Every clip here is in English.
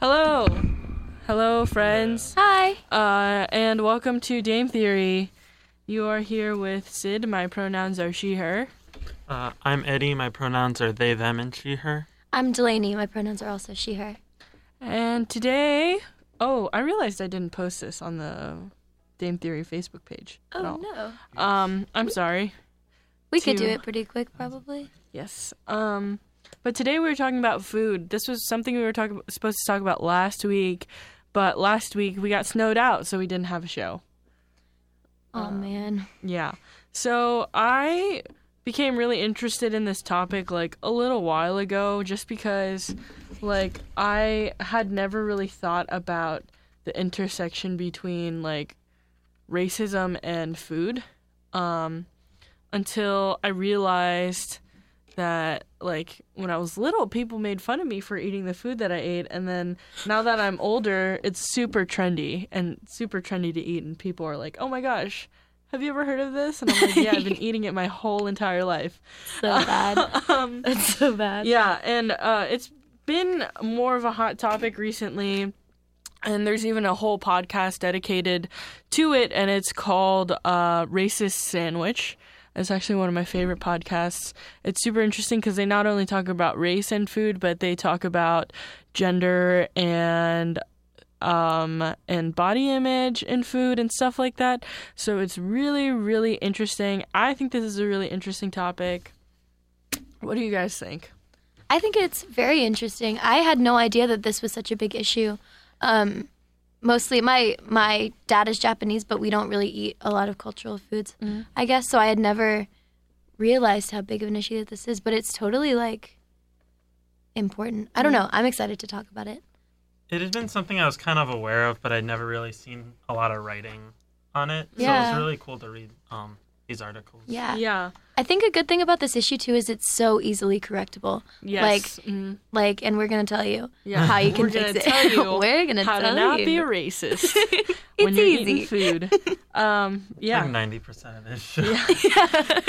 Hello. Hello, friends. Hi. Uh, and welcome to Dame Theory. You are here with Sid. My pronouns are she, her. Uh, I'm Eddie. My pronouns are they, them, and she, her. I'm Delaney. My pronouns are also she, her. And today, oh, I realized I didn't post this on the Dame Theory Facebook page. at Oh, all. no. Um, I'm sorry. We could do To- it pretty quick, probably. Yes. Um, but today we were talking about food. This was something we were talking supposed to talk about last week, but last week we got snowed out, so we didn't have a show. Oh, man. Yeah. So I became really interested in this topic like a little while ago just because like I had never really thought about the intersection between like racism and food um until I realized that like when I was little people made fun of me for eating the food that I ate and then now that I'm older it's super trendy and super trendy to eat and people are like, "Oh my gosh, have you ever heard of this?" And I'm like, "Yeah, I've been eating it my whole entire life." So bad. um That's so bad. yeah, and uh, it's been more of a hot topic recently. And there's even a whole podcast dedicated to it, and it's called uh, Racist Sandwich. It's actually one of my favorite podcasts. It's super interesting because they not only talk about race and food, but they talk about gender and um, and body image and food and stuff like that. So it's really, really interesting. I think this is a really interesting topic. What do you guys think? I think it's very interesting. I had no idea that this was such a big issue. Um, mostly, my my dad is Japanese, but we don't really eat a lot of cultural foods. I guess so. I had never realized how big of an issue that this is, but it's totally like important. I don't know. I'm excited to talk about it. It had been something I was kind of aware of, but I'd never really seen a lot of writing on it. Yeah. So it was really cool to read um, these articles. Yeah. Yeah. I think a good thing about this issue too is it's so easily correctable. Yes. Like Mhm. like, and we're gonna tell you Yeah. how you can We're gonna fix it. tell you we're gonna how tell to not you. be a racist when It's you're easy. eating food. Um, Yeah. yeah. 90% of this show. Yeah.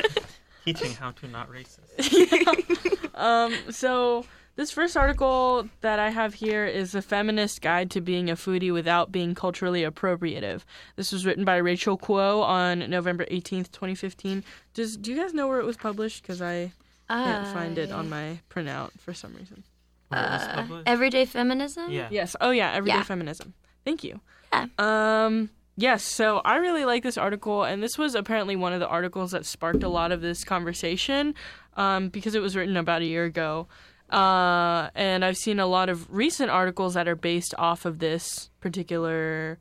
Teaching how to not racist. yeah. Um, so this first article that I have here is a feminist guide to being a foodie without being culturally appropriative. This was written by Rachel Kuo on November 18th, 2015. Does do you guys know where it was published? Because I can't find it on my printout for some reason. Where it was Uh, everyday feminism. yeah. Yes. Oh yeah, everyday Yeah. feminism. Thank you. Yeah. Um yes, so I really like this article and this was apparently one of the articles that sparked a lot of this conversation um because it was written about a year ago. Uh and I've seen a lot of recent articles that are based off of this particular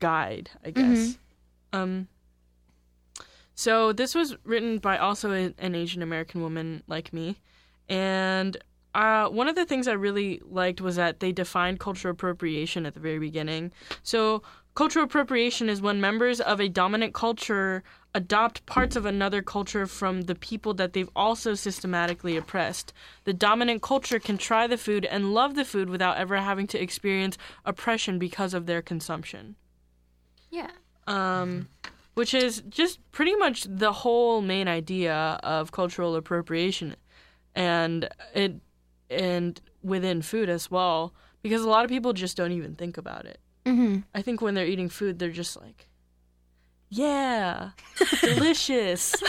guide, I guess. Um so this was written by also a- an Asian American woman like me, and uh, one of the things I really liked was that they defined cultural appropriation at the very beginning. So cultural appropriation is when members of a dominant culture adopt parts of another culture from the people that they've also systematically oppressed. The dominant culture can try the food and love the food without ever having to experience oppression because of their consumption Yeah. um, which is just pretty much the whole main idea of cultural appropriation, and it and within food as well, because a lot of people just don't even think about it. hmm I think when they're eating food, they're just like, "Yeah, delicious."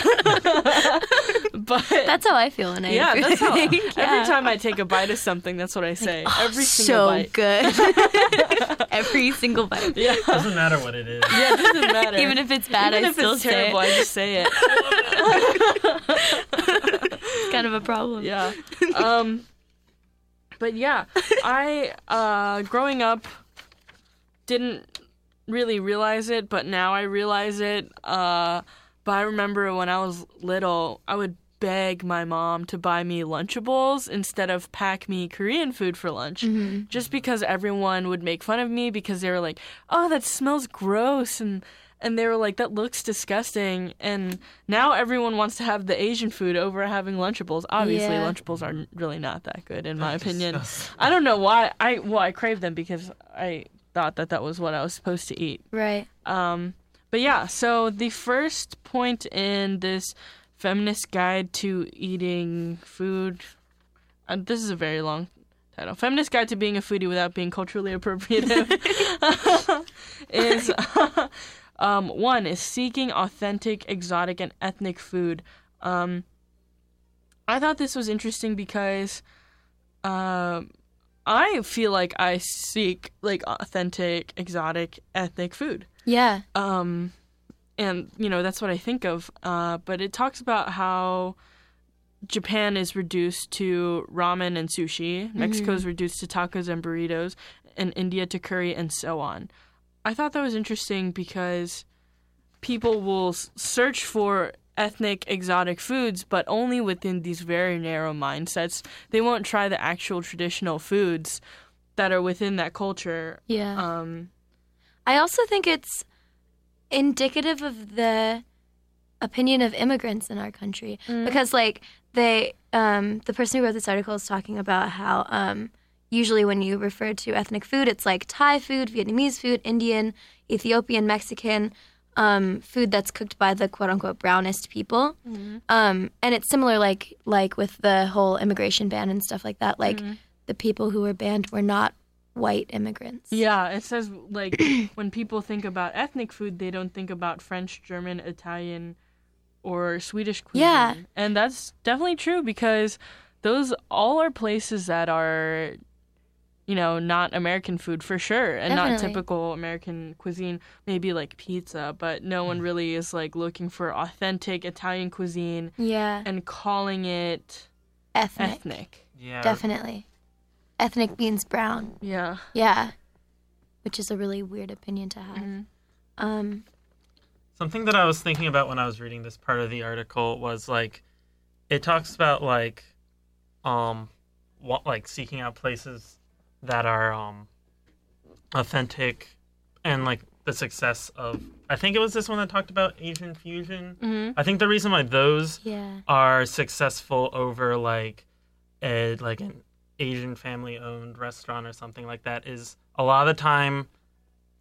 but That's how I feel when I yeah, eat that's how. food. Every time I take a bite of something, that's what I say. every single so bite. good. Every single bite. Yeah, Doesn't matter what it is. yeah, it doesn't matter. Even if it's bad, Even I if still it's say terrible, it. I just say it. It's kind of a problem. yeah. Um but yeah, I uh growing up didn't really realize it, but now I realize it. Uh but I remember when I was little, I would beg my mom to buy me Lunchables instead of pack me Korean food for lunch. Just because everyone would make fun of me because they were like, "Oh, that smells gross," and and they were like, "That looks disgusting." And now everyone wants to have the Asian food over having Lunchables. Obviously, Yeah. Lunchables are really not that good, in my opinion. disgusting. I don't know why. I well, I crave them because I thought that that was what I was supposed to eat. Right. Um, but yeah, so the first point in this feminist guide to eating food, and this is a very long title Feminist Guide to Being a Foodie Without Being Culturally Appropriative is um, one is seeking authentic, exotic, and ethnic food. Um, I thought this was interesting because um, I feel like I seek like authentic, exotic, ethnic food. Yeah. Um, and you know that's what I think of. Uh, but it talks about how Japan is reduced to ramen and sushi. Mexico is reduced to tacos and burritos, and India to curry and so on. I thought that was interesting because people will search for ethnic exotic foods, but only within these very narrow mindsets. They won't try the actual traditional foods that are within that culture. Yeah. Um, I also think it's indicative of the opinion of immigrants in our country because like they um the person who wrote this article is talking about how um usually when you refer to ethnic food it's like Thai food, Vietnamese food, Indian, Ethiopian, Mexican um food that's cooked by the quote unquote brownest people. Um and it's similar like like with the whole immigration ban and stuff like that like the people who were banned were not white immigrants. Yeah, it says like when people think about ethnic food, they don't think about French, German, Italian, or Swedish cuisine. Yeah. and that's definitely true because those all are places that are, you know, not American food for sure, and not typical American cuisine. Maybe like pizza, but no one really is like looking for authentic Italian cuisine Yeah. and calling it Ethnic. ethnic. Yeah. Definitely. Ethnic means brown. Yeah. Yeah. Which is a really weird opinion to have. Mm-hmm. Um, Something that I was thinking about when I was reading this part of the article was like, it talks about like, um, what like seeking out places that are um, authentic, and like the success of. I think it was this one that talked about Asian fusion. Mhm. I think the reason why those yeah. are successful over like a like an Asian family owned restaurant or something like that is a lot of the time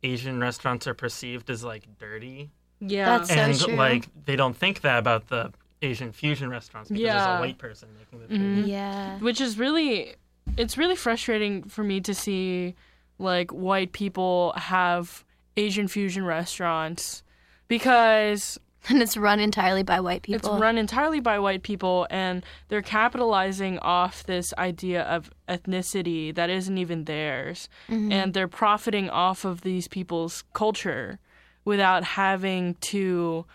Asian restaurants are perceived as like dirty Yeah. That's- So and true. like they don't think that about the Asian fusion restaurants because there's a white person making the food. Yeah. which is really it's really frustrating for me to see like white people have asian fusion restaurants because And it's run entirely by white people. it's run entirely by white people and they're capitalizing off this idea of ethnicity that isn't even theirs mm-hmm. and they're profiting off of these people's culture without having to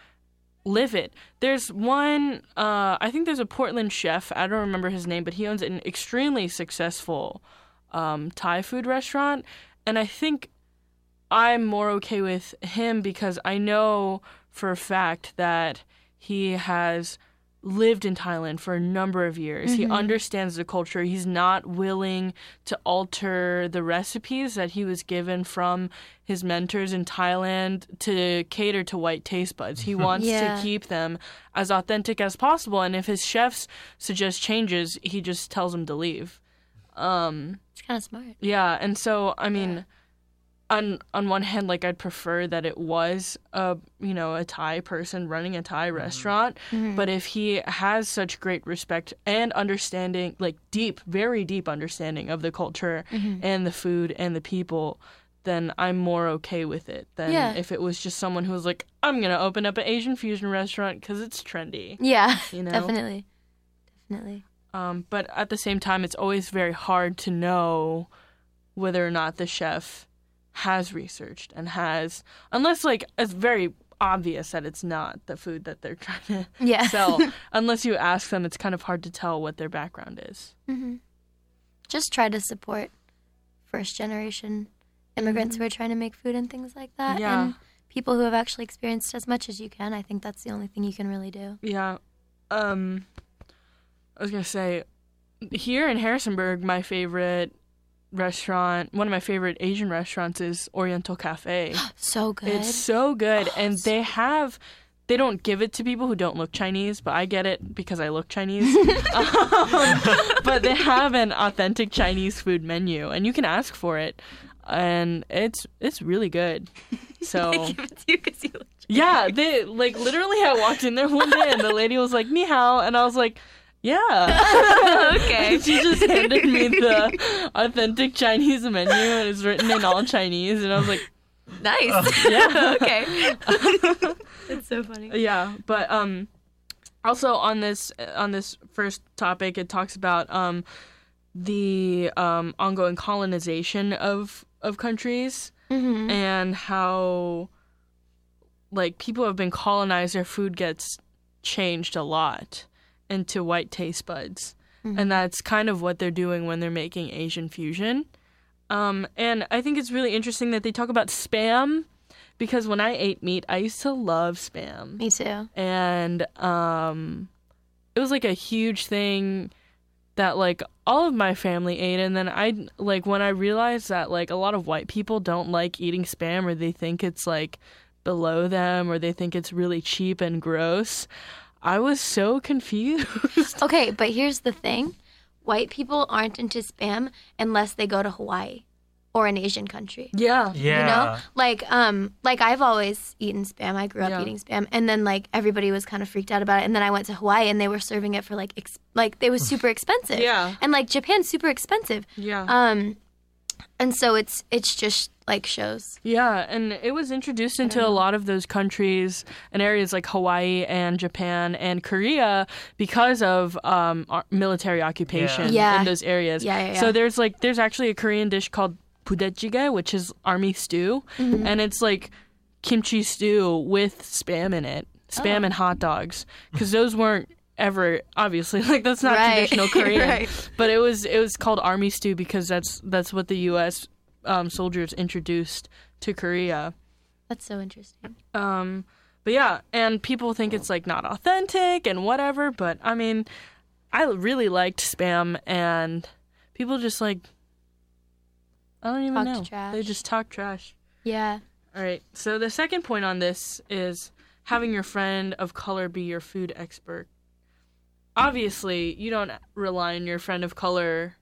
live it. There's one, uh, I think there's a Portland chef. I don't remember his name, but he owns an extremely successful um, Thai food restaurant, and I think I'm more okay with him because I know for a fact that he has lived in Thailand for a number of years. He understands the culture. He's not willing to alter the recipes that he was given from his mentors in Thailand to cater to white taste buds. He wants Yeah. to keep them as authentic as possible. And if his chefs suggest changes, he just tells them to leave. Um, It's kind of smart. yeah, and so I mean, on on one hand, like I'd prefer that it was a you know a Thai person running a Thai mm-hmm. restaurant, mm-hmm. but if he has such great respect and understanding, like deep, very deep understanding of the culture mm-hmm. and the food and the people. Then I'm more okay with it than Yeah. if it was just someone who was like, "I'm gonna open up an Asian fusion restaurant because it's trendy." Yeah. You know? Definitely. Definitely. Um, but at the same time, it's always very hard to know whether or not the chef has researched and has, unless like it's very obvious that it's not the food that they're trying to Yeah. sell. unless you ask them, it's kind of hard to tell what their background is. Just try to support first generation immigrants who are trying to make food and things like that. Yeah. And people who have actually experienced as much as you can. I think that's the only thing you can really do. Yeah. Um, I was gonna say, here in Harrisonburg, my favorite restaurant, one of my favorite Asian restaurants is Oriental Cafe. So good. It's so good, and they have. They don't give it to people who don't look Chinese, but I get it because I look Chinese. um, but they have an authentic Chinese food menu, and you can ask for it, and it's it's really good. So Give it to you you look yeah, they like literally. I walked in there one day, and the lady was like "Ni hao," and I was like. Yeah. okay. she just handed me the authentic Chinese menu and it's written in all Chinese and I was like, Nice. Yeah. okay. That's so funny. yeah, but um also on this on this first topic it talks about um the um ongoing colonization of of countries Mm-hmm. and how like people have been colonized their food gets changed a lot into white taste buds. And that's kind of what they're doing when they're making asian fusion. Um, and i think it's really interesting that they talk about spam because when i ate meat i used to love spam. Me too. and um it was like a huge thing that like all of my family ate. And then i like when i realized that like a lot of white people don't like eating spam or they think it's like below them or they think it's really cheap and gross i was so confused Okay, but here's the thing: white people aren't into spam unless they go to Hawaii or an Asian country. yeah Yeah. You know, like um, like I've always eaten spam. I grew up Yeah. eating spam, and then like everybody was kind of freaked out about it. And then I went to Hawaii, and they were serving it for like ex- like it was super expensive. Yeah. and like Japan's super expensive. yeah Um, and so it's it's just like shows. Yeah, and it was introduced into a lot of those countries and areas like Hawaii and Japan and Korea because of um, military occupation Yeah. in those areas. Yeah, yeah, yeah. So there's like there's actually a Korean dish called budae-jjigae, which is army stew, Mm-hmm. and it's like kimchi stew with spam in it, spam Oh. and hot dogs, because those weren't ever obviously like that's not Right. traditional Korean, Right. but it was it was called army stew because that's that's what the U.S. Um, soldiers introduced to Korea. That's so interesting. Um, but yeah, and people think it's like not authentic and whatever. But I mean, I really liked spam, and people just like I don't even Talked know. trash. They just talk trash. Yeah. All right. So the second point on this is having your friend of color be your food expert. Obviously, you don't rely on your friend of color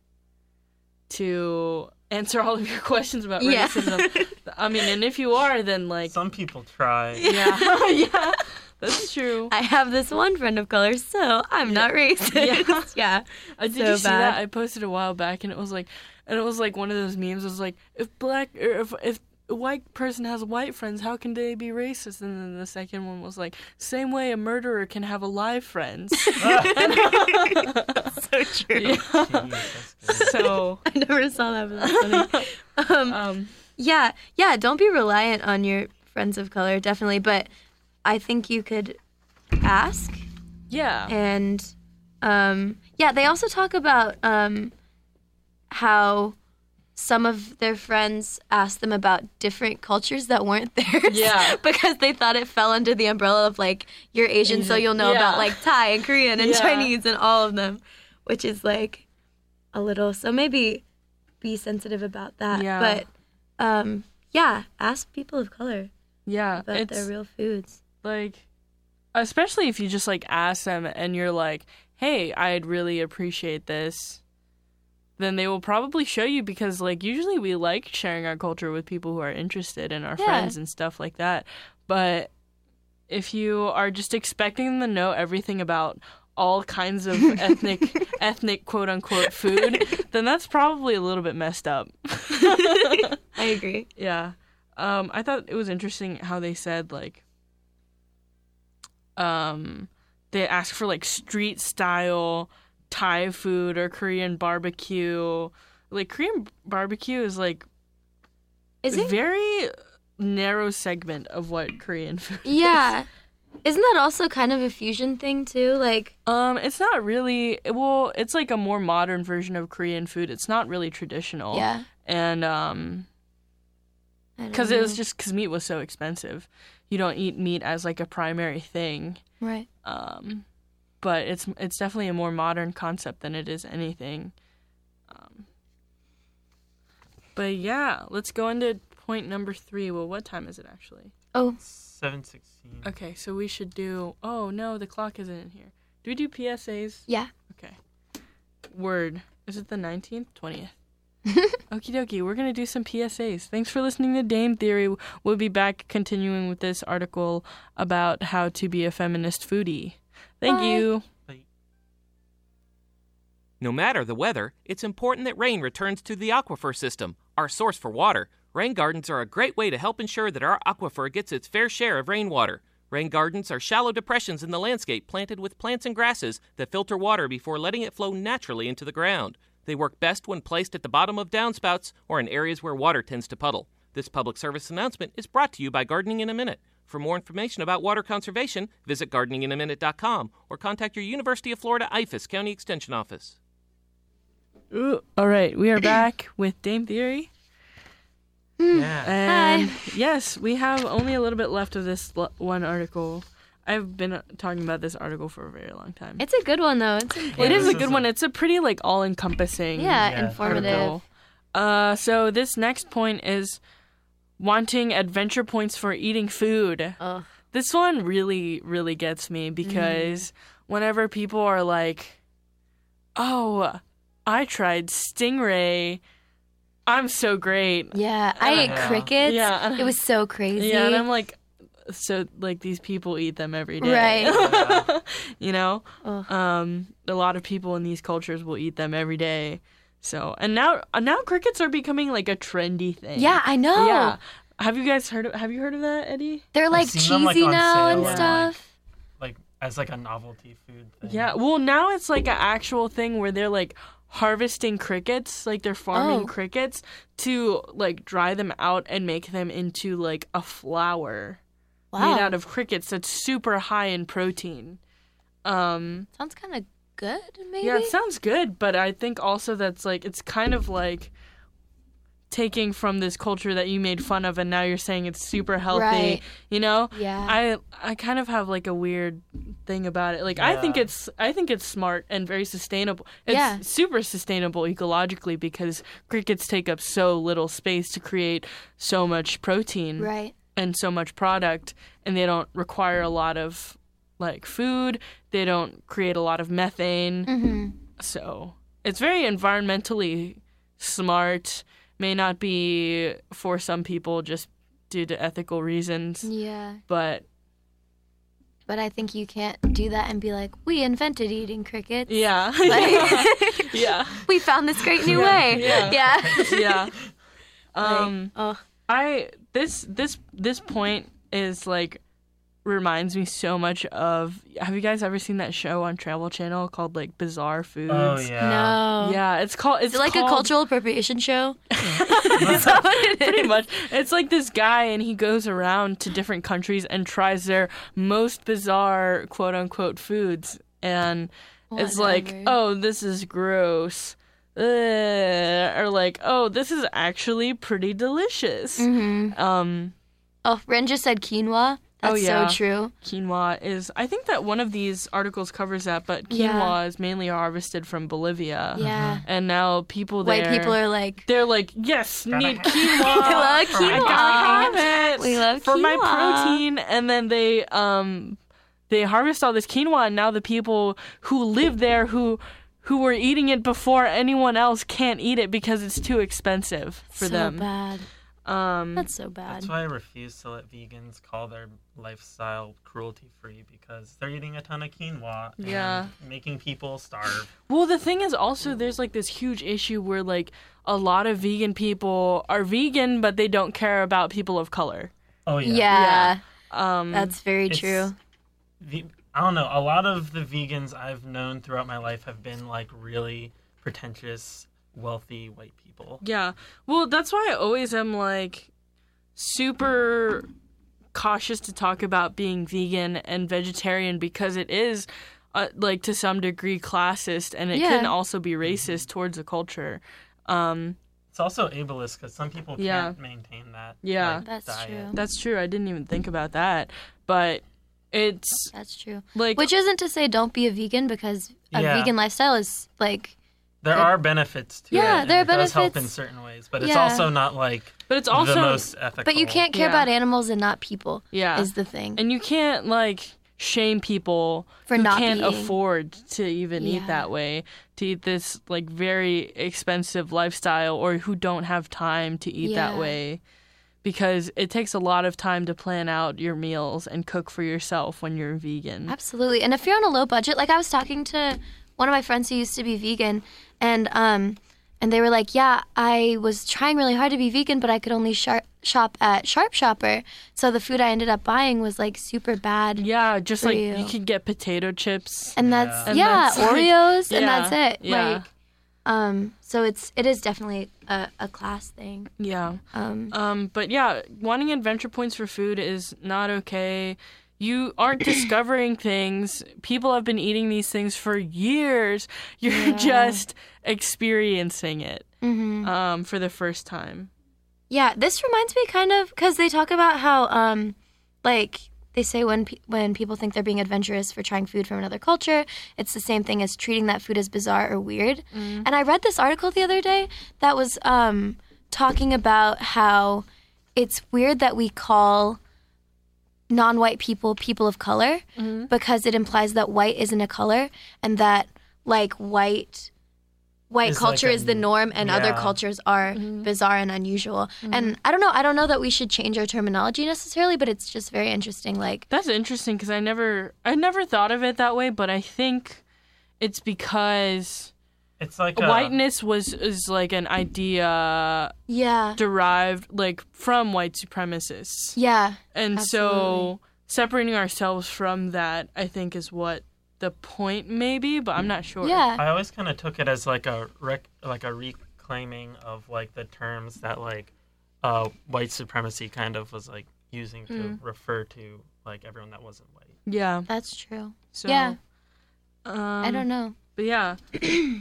to answer all of your questions about Yeah. racism. I mean, and if you are, then like, Some people try. yeah, yeah, that's true. I have this one friend of color, so I'm not racist. Yeah. Uh, did so you see bad. that? I posted a while back, and it was like, and it was like one of those memes. It was like, if black or if if a white person has white friends, how can they be racist? And then the second one was like, same way a murderer can have alive friends. so true. Yeah. Jeez, that's so, I never saw that, but that's funny. um, um, yeah, yeah. Don't be reliant on your friends of color, definitely. But I think you could ask, yeah, and um, yeah, they also talk about um, how some of their friends asked them about different cultures that weren't theirs. Yeah. because they thought it fell under the umbrella of like you're Asian, so you'll know about like Thai and Korean and Yeah. Chinese and all of them, which is like a little. So maybe be sensitive about that. Yeah. But um, yeah, ask people of color yeah. about their real foods. like, especially if you just like ask them and you're like, hey, I'd really appreciate this. Then they will probably show you because, like, usually we like sharing our culture with people who are interested and our Yeah. friends and stuff like that. But if you are just expecting them to know everything about all kinds of ethnic, ethnic quote unquote food, then that's probably a little bit messed up. I agree. Yeah. Um, I thought it was interesting how they said like um they asked for like street style Thai food or Korean barbecue. Like Korean barbecue is like Is a it? very narrow segment of what Korean food. Yeah. Isn't that also kind of a fusion thing too? Like, Um, it's not really well. It's like a more modern version of Korean food. It's not really traditional. yeah. And um, because it was just because meat was so expensive, you don't eat meat as like a primary thing. right. Um, but it's it's definitely a more modern concept than it is anything. Um, but yeah, let's go into point number three. Well, what time is it actually? Oh, Seven sixteen. Okay, so we should do. Oh no, the clock isn't in here. Do we do PSAs? yeah. Okay. Word. Is it the 19th? 20th. Okie dokie, we're going to do some PSAs. Thanks for listening to Dame Theory. We'll be back continuing with this article about how to be a feminist foodie. Thank Bye. you. No matter the weather, it's important that rain returns to the aquifer system, our source for water. Rain gardens are a great way to help ensure that our aquifer gets its fair share of rainwater. Rain gardens are shallow depressions in the landscape planted with plants and grasses that filter water before letting it flow naturally into the ground. They work best when placed at the bottom of downspouts or in areas where water tends to puddle. This public service announcement is brought to you by Gardening in a Minute. For more information about water conservation, visit gardeninginaminute.com or contact your University of Florida IFAS County Extension Office. Ooh, all right, we are back with Dame Theory. Yeah. And yes, we have only a little bit left of this l- one article. I've been uh, talking about this article for a very long time. It's a good one though. It's It Yeah, is a good one. It's a pretty like all-encompassing yeah, Yeah, informative. article. Uh, so this next point is wanting adventure points for eating food. Ugh. This one really, really gets me because whenever people are like, "Oh, I tried stingray, I'm so great," Yeah, I ate Yeah. crickets. Yeah. it was so crazy. yeah, and I'm like, so like these people eat them every day, Right. you know, Ugh. um, a lot of people in these cultures will eat them every day. So, and now, uh, now crickets are becoming like a trendy thing. yeah, I know. Yeah. Have you guys heard of have you heard of that, Eddie? They're like seen them, like, cheesy now and and, stuff. Like as like a novelty food thing. Yeah. Well, now it's like an actual thing where they're like harvesting crickets, like they're farming Oh. crickets to like dry them out and make them into like a flour wow, made out of crickets that's super high in protein. Um sounds kind of good. Maybe. yeah, it sounds good, but I think also that's like it's kind of like taking from this culture that you made fun of and now you're saying it's super healthy, Right. you know? yeah. I I kind of have like a weird thing about it. Like I think it's I think it's smart and very sustainable. It's Yeah. super sustainable ecologically because crickets take up so little space to create so much protein right. and so much product and they don't require a lot of like food. They don't create a lot of methane. hmm So, it's very environmentally smart. May not be for some people just due to ethical reasons, Yeah, but but I think you can't do that and be like, we invented eating crickets. Yeah. Like- yeah. we found this great new Yeah, way. yeah. yeah. Yeah. Um oh, I this this this point is like reminds me so much of have you guys ever seen that show on Travel Channel called like Bizarre Foods? Oh yeah. no. Yeah, it's called it's Is it like called, a cultural appropriation show? Is that what it is? pretty much. It's like this guy and he goes around to different countries and tries their most bizarre quote unquote foods and it's like, oh, this is gross. Ugh. Or like, oh, this is actually pretty delicious. Mhm. Um, Oh, Ren just said quinoa. Oh, yeah. so true. quinoa is. I think that one of these articles covers that, but quinoa Yeah. is mainly harvested from Bolivia. Yeah. And now people there, White people are like, they're like, yes, need have- quinoa. We love For my quinoa. I gotta have it. We love for my protein, and then they um they harvest all this quinoa, and now the people who live there who who were eating it before anyone else can't eat it because it's too expensive for so them. bad. Um, That's so bad. That's why I refuse to let vegans call their lifestyle cruelty free because they're eating a ton of quinoa and Yeah. making people starve. Well, the thing is also there's like this huge issue where like a lot of vegan people are vegan, but they don't care about people of color. Oh yeah. yeah, Um, that's very true. Ve- I don't know. A lot of the vegans I've known throughout my life have been like really pretentious, wealthy white people. Yeah. Well, that's why I always am like super cautious to talk about being vegan and vegetarian because it is uh, like to some degree classist and it can also be racist towards a culture. Um, It's also ableist because some people can't maintain that. Yeah. like, That's diet. true. that's true. I didn't even think about that, but it's That's true. like Which isn't to say don't be a vegan because a Yeah. vegan lifestyle is like There are benefits to Yeah, it. and there are it does help in benefits. certain ways, but it's Yeah. also not like but it's also the most ethical. but you can't care Yeah. about animals and not people. Yeah. Is the thing. and you can't like shame people For who not can't eating. afford to even eat Yeah. that way to eat this like very expensive lifestyle or who don't have time to eat that Yeah. way because it takes a lot of time to plan out your meals and cook for yourself when you're vegan Absolutely. And if you're on a low budget, like I was talking to one of my friends who used to be vegan, and um, and they were like, yeah, I was trying really hard to be vegan, but I could only sharp, shop at Sharp Shopper, so the food I ended up buying was like super bad. Yeah, just For like you. you could get potato chips. And Yeah. that's And yeah, that's, like- Oreos, and yeah, that's it. yeah. Like, um, so it's it is definitely a, a class thing. yeah. Um, Um, but yeah, wanting adventure points for food is not okay. You aren't discovering things. People have been eating these things for years. You're Yeah. just experiencing it mhm. um, for the first time. Yeah, this reminds me kind of because they talk about how, um, like they say when pe- when people think they're being adventurous for trying food from another culture, it's the same thing as treating that food as bizarre or weird. And I read this article the other day that was um, talking about how it's weird that we call non-white people people of color mm-hmm. because it implies that white isn't a color and that like white white Is like culture a- is the norm and other cultures are mm-hmm. bizarre and unusual. Mm-hmm. And I don't know, I don't know that we should change our terminology necessarily, but it's just very interesting like That's interesting because I never, I never thought of it that way. But I think it's because It's like a, whiteness was is like an idea yeah. derived like from white supremacists. Yeah. And so separating ourselves from that, I think, is what the point may be, but I'm not sure. Yeah. I always kind of took it as like a rec- like a reclaiming of like the terms that like uh, white supremacy kind of was like using to Mm. refer to like everyone that wasn't white. Yeah. That's true. So, Yeah. Um, I don't know. But yeah.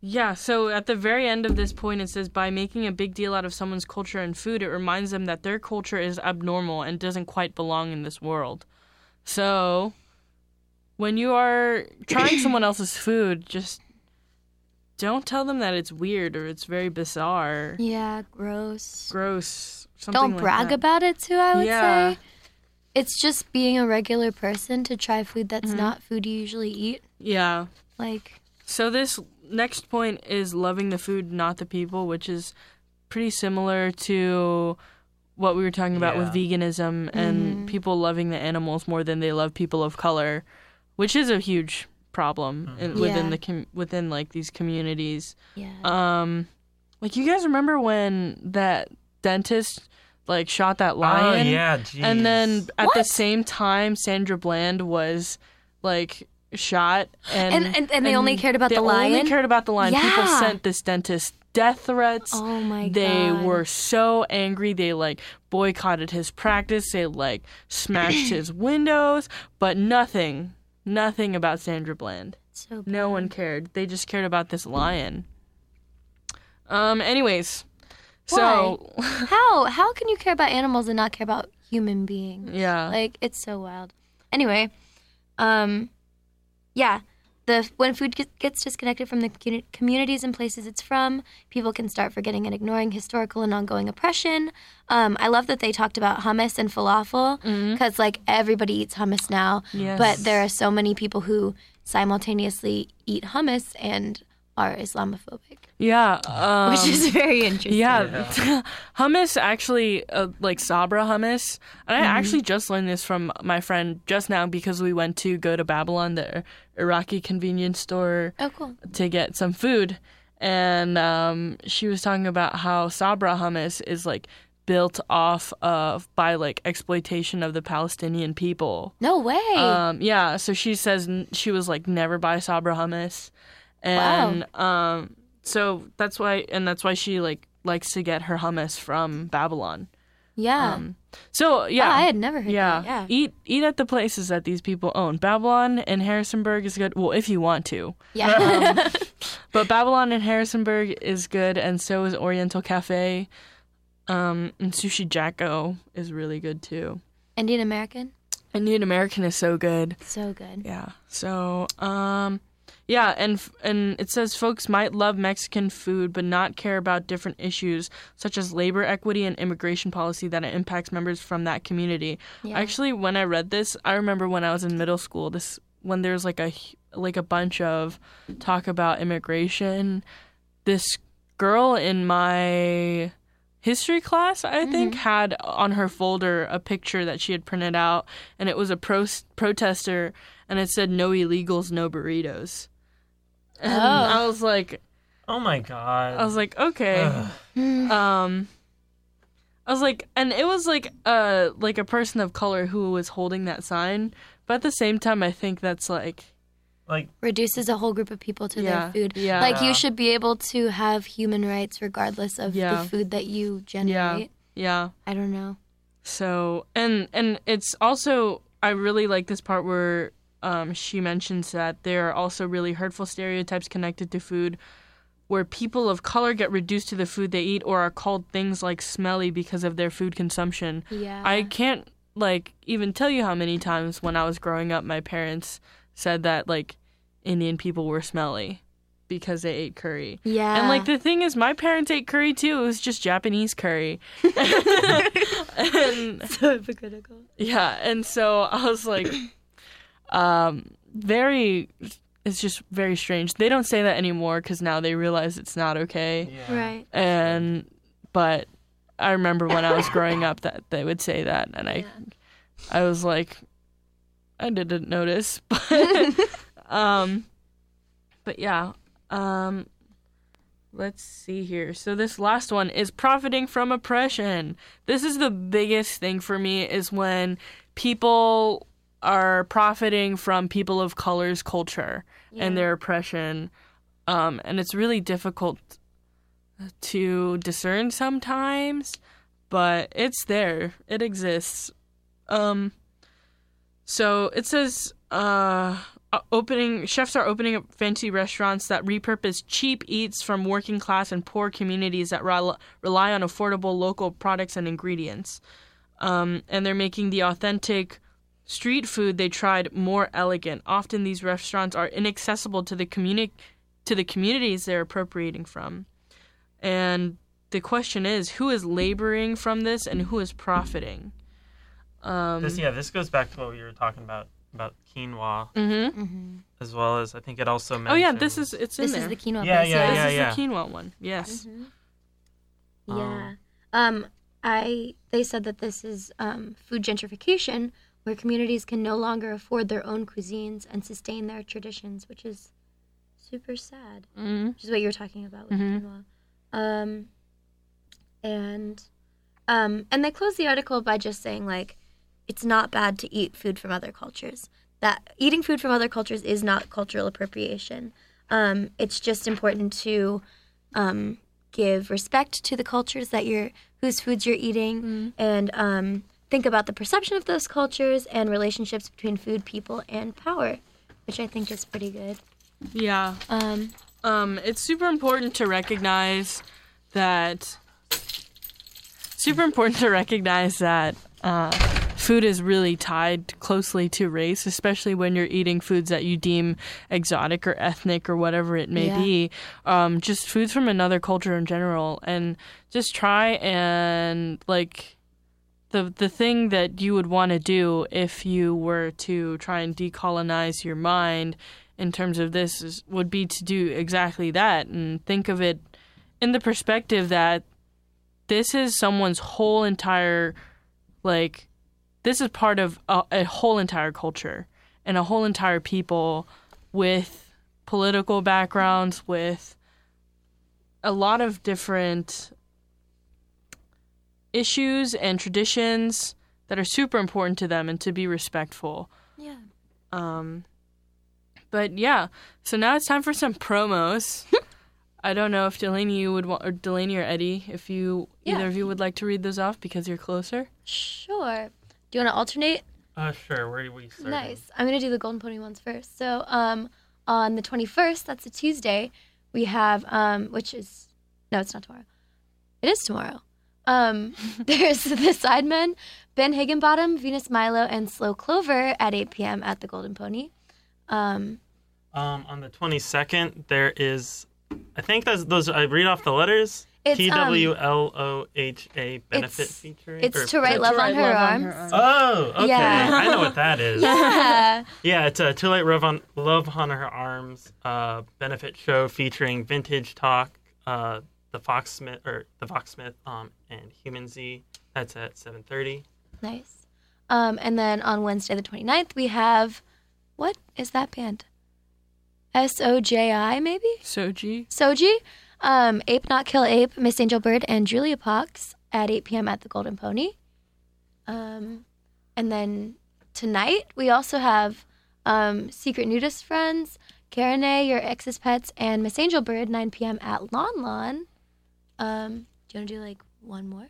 yeah, so at the very end of this point, it says by making a big deal out of someone's culture and food, it reminds them that their culture is abnormal and doesn't quite belong in this world. So when you are trying someone else's food, just don't tell them that it's weird or it's very bizarre, Yeah, gross. gross. Something Don't like brag that. about it too, I would Yeah. say. It's just being a regular person to try food that's Mm-hmm. not food you usually eat. Yeah. Like So this next point is loving the food, not the people, which is pretty similar to what we were talking about with veganism and people loving the animals more than they love people of color, which is a huge problem in, within Yeah. the com- within like these communities. yeah. Um, like you guys remember when that dentist like shot that lion? Oh yeah, geez. And then at the same time, Sandra Bland was like shot, and And- and- and they only cared about the lion? They only cared about the lion. People sent this dentist death threats. oh my god. they god. were so angry. They like boycotted his practice. They like smashed his windows, but nothing, nothing about Sandra Bland. so No one cared. They just cared about this lion. Um. Anyways, so How how can you care about animals and not care about human beings? yeah. Like it's so wild. Anyway, um, yeah, the when food gets disconnected from the communities and places it's from, people can start forgetting and ignoring historical and ongoing oppression. Um, I love that they talked about hummus and falafel because like everybody eats hummus now, Yes. but there are so many people who simultaneously eat hummus and are Islamophobic, yeah. Um, which is very interesting. Yeah, hummus actually, uh, like Sabra hummus, and I actually just learned this from my friend just now because we went to go to Babylon, the Iraqi convenience store, Oh, cool. to get some food, and um, she was talking about how Sabra hummus is like built off of by like exploitation of the Palestinian people. No way. Um, yeah, so she says she was like never buy Sabra hummus, and um, so that's why, and that's why she like likes to get her hummus from Babylon. yeah. Um, so yeah, Oh, I had never heard yeah, that. Yeah. eat eat at the places that these people own. Babylon and Harrisonburg is good. Well, if you want to, Yeah. but Babylon and Harrisonburg is good, and so is Oriental Cafe. Um, and Sushi Jacko is really good too. Indian American. Indian American is so good. So good. Yeah. So, um, yeah, and f- and it says folks might love Mexican food but not care about different issues such as labor equity and immigration policy that impacts members from that community. Yeah. Actually, when I read this, I remember when I was in middle school. This when there's like a like a bunch of talk about immigration. This girl in my history class, I mm-hmm. think, had on her folder a picture that she had printed out, and it was a pro- protester, and it said "No illegals, no burritos." And Oh. I was like, Oh my god. I was like, okay. Ugh. Um, I was like, and it was like uh like a person of color who was holding that sign, but at the same time, I think that's like like Reduces a whole group of people to Yeah, their food. yeah. Like Yeah. you should be able to have human rights regardless of Yeah. the food that you generate. yeah. I don't know. So and and it's also I really like this part where um she mentions that there are also really hurtful stereotypes connected to food where people of color get reduced to the food they eat or are called things like smelly because of their food consumption. Yeah. I can't like even tell you how many times when I was growing up my parents said that like Indian people were smelly because they ate curry. yeah. And like the thing is my parents ate curry too. It was just Japanese curry. and so hypocritical. yeah, and so I was like um very it's just very strange. They don't say that anymore cuz now they realize it's not okay. yeah. Right. And but I remember when I was growing up that they would say that and I Yeah. I was like, I didn't notice, but um, but yeah, um, let's see here. So this last one is profiting from oppression. This is the biggest thing for me is when people are profiting from people of color's culture and their oppression, um, and it's really difficult to discern sometimes, but it's there. It exists. Um, so it says uh, uh, opening chefs are opening up fancy restaurants that repurpose cheap eats from working class and poor communities that rel- rely on affordable local products and ingredients. Um, and they're making the authentic street food they tried more elegant. Often these restaurants are inaccessible to the communi- to the communities they're appropriating from. And the question is, who is laboring from this and who is profiting? Um, This yeah, this goes back to what we were talking about about quinoa mm-hmm. hmm as well as I think it also mentions Oh yeah, this is it's in This there. is the quinoa Yeah, place. yeah, yeah. this yeah, is yeah. the quinoa one. Yes. Mhm. Um, Yeah. Um, I they said that this is um, food gentrification, where communities can no longer afford their own cuisines and sustain their traditions, which is super sad. Mm-hmm. Which is what you were talking about with Mhm. quinoa. Um, and um, and they close the article by just saying like, it's not bad to eat food from other cultures. That eating food from other cultures is not cultural appropriation. Um, it's just important to um, give respect to the cultures that you're whose foods you're eating and um, think about the perception of those cultures and relationships between food people and power which i think is pretty good Yeah. um, Um, it's super important to recognize that. Super important to recognize that uh, food is really tied closely to race, especially when you're eating foods that you deem exotic or ethnic or whatever it may Yeah. be. Um, just foods from another culture in general, and just try and like the the thing that you would want to do if you were to try and decolonize your mind in terms of this is, would be to do exactly that and think of it in the perspective that this is someone's whole entire like this is part of a, a whole entire culture and a whole entire people with political backgrounds with a lot of different issues and traditions that are super important to them and to be respectful yeah um, but yeah, so now it's time for some promos. I don't know if Delaney you would want, or Delaney or Eddie, if you Yeah. either of you would like to read those off because you're closer. sure do you want to alternate Uh, sure. Where do we start? Nice. I'm gonna do the Golden Pony ones first. So, um, on the 21st, that's a Tuesday, we have, um, which is, no, it's not tomorrow. It is tomorrow. Um, there's the Sidemen, Ben Higginbottom, Venus Milo, and Slow Clover at 8 p.m. at the Golden Pony. Um, Um, on the twenty second, there is. I think that's those. I read off the letters. It's, T um, W L O H A benefit it's- featuring. it's or- to write To love write on her love arms. Oh, okay. Yeah. I know what that is. yeah. Yeah, it's a Too Late Love on Love on Her Arms uh, benefit show featuring Vintage Talk, uh, the Fox Smith or the Fox Smith um, and Human Z. That's at 7:30. Nice. Um, and then on Wednesday, the 29th, we have, what is that band? S O J I maybe Soji. Soji, um, Ape Not Kill Ape, Miss Angel Bird, and Julia Pox at 8 p.m. at the Golden Pony. Um, and then tonight we also have um, Secret Nudist Friends, Karen A, Your Ex's Pets, and Miss Angel Bird 9 p.m. at Lon Lon. Um, do you want to do like one more?